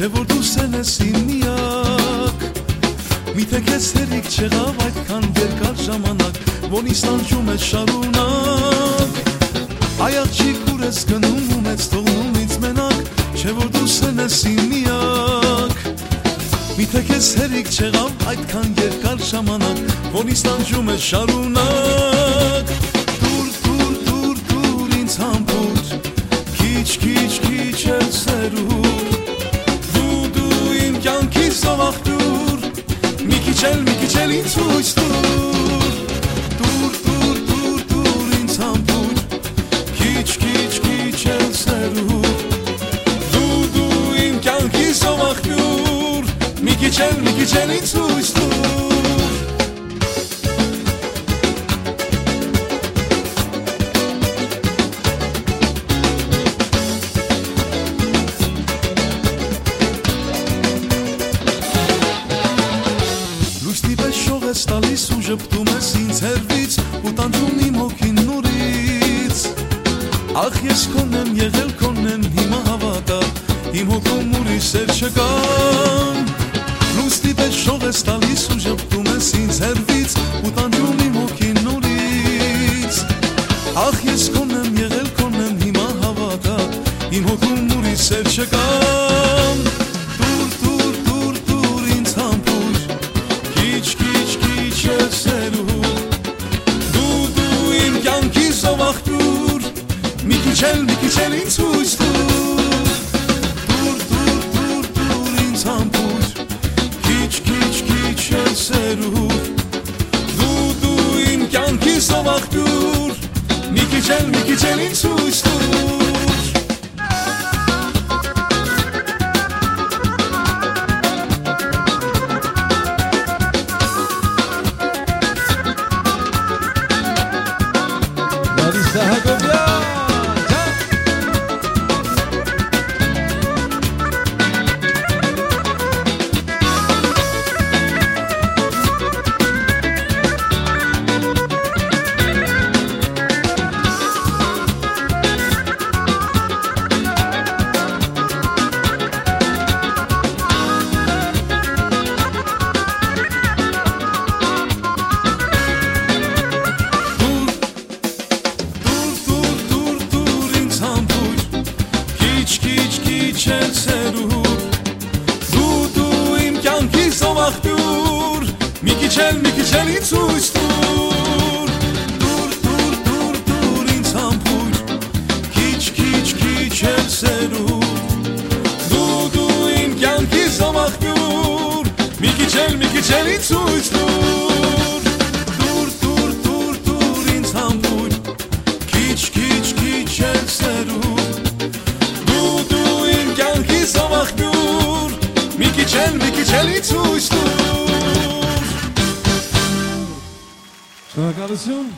Չէ որ դու սեն ես իմ միակ Միթե քեզ հերիք չեղավ այդքան երկար ժամանակ Ոնի ստանջում ես շարունակ Այաղ չի կուր ես գնում ու մեծ թողնում ինձ մենակ Չէ որ դու սեն ես իմ միակ Միթե քեզ հերիք չեղավ այդքան երկար ժամանակ Ոնի ստանջում ես շարունակ Դուր, դուր, դուր, դուր ինձ համբուր Քիչ, քիչ, քիչ մի քիչ էլ ինձ հույս տուր Տուր, տուր, տուր, տուր ինձ համբուր Քիչ, քիչ, քիչ էլ սերուր Դու, դու իմ կյանքիս ով աղտուր Մի տուր ես տալիս ու ժպտում ես ինձ հերվից ու տանջում իմ հոգին նորից Ախ ես քոնն եմ եղել քոնն եմ հիմա հավատա իմ հոգում ուրիշ սեր չկան Լույսի պես շող ես տալիս ու ժպտում ես ինձ հերվից ու տանջում իմ հոգին նորից Ախ ես քոնն եմ եղել քոնն եմ հիմա հավատա իմ հոգում ուրիշ սեր չկան քիչ էլ, մի քիչ էլ ինձ հույս տուր Դուր, դուր, դուր, դուր ինձ համբույր Քիչ, քիչ, քիչ էլ սերուր Դու, դու իմ կյանքիս ով աղբյուր Մի մի քիչ էլ ինձ հույս տուր Դուր, դուր, դուր, դուր ինձ համբույր Քիչ, քիչ, քիչ էլ սերուր Դու դու իմ կյանքիս ով աղբյուր Մի քիչ էլ, մի քիչ էլ ինձ հույս տուր Դուր, դուր, դուր, դուր ինձ համբույր Քիչ, քիչ, քիչ էլ սերուր քիչ էլ, մի քիչ էլ իցույց տուր Agora sim.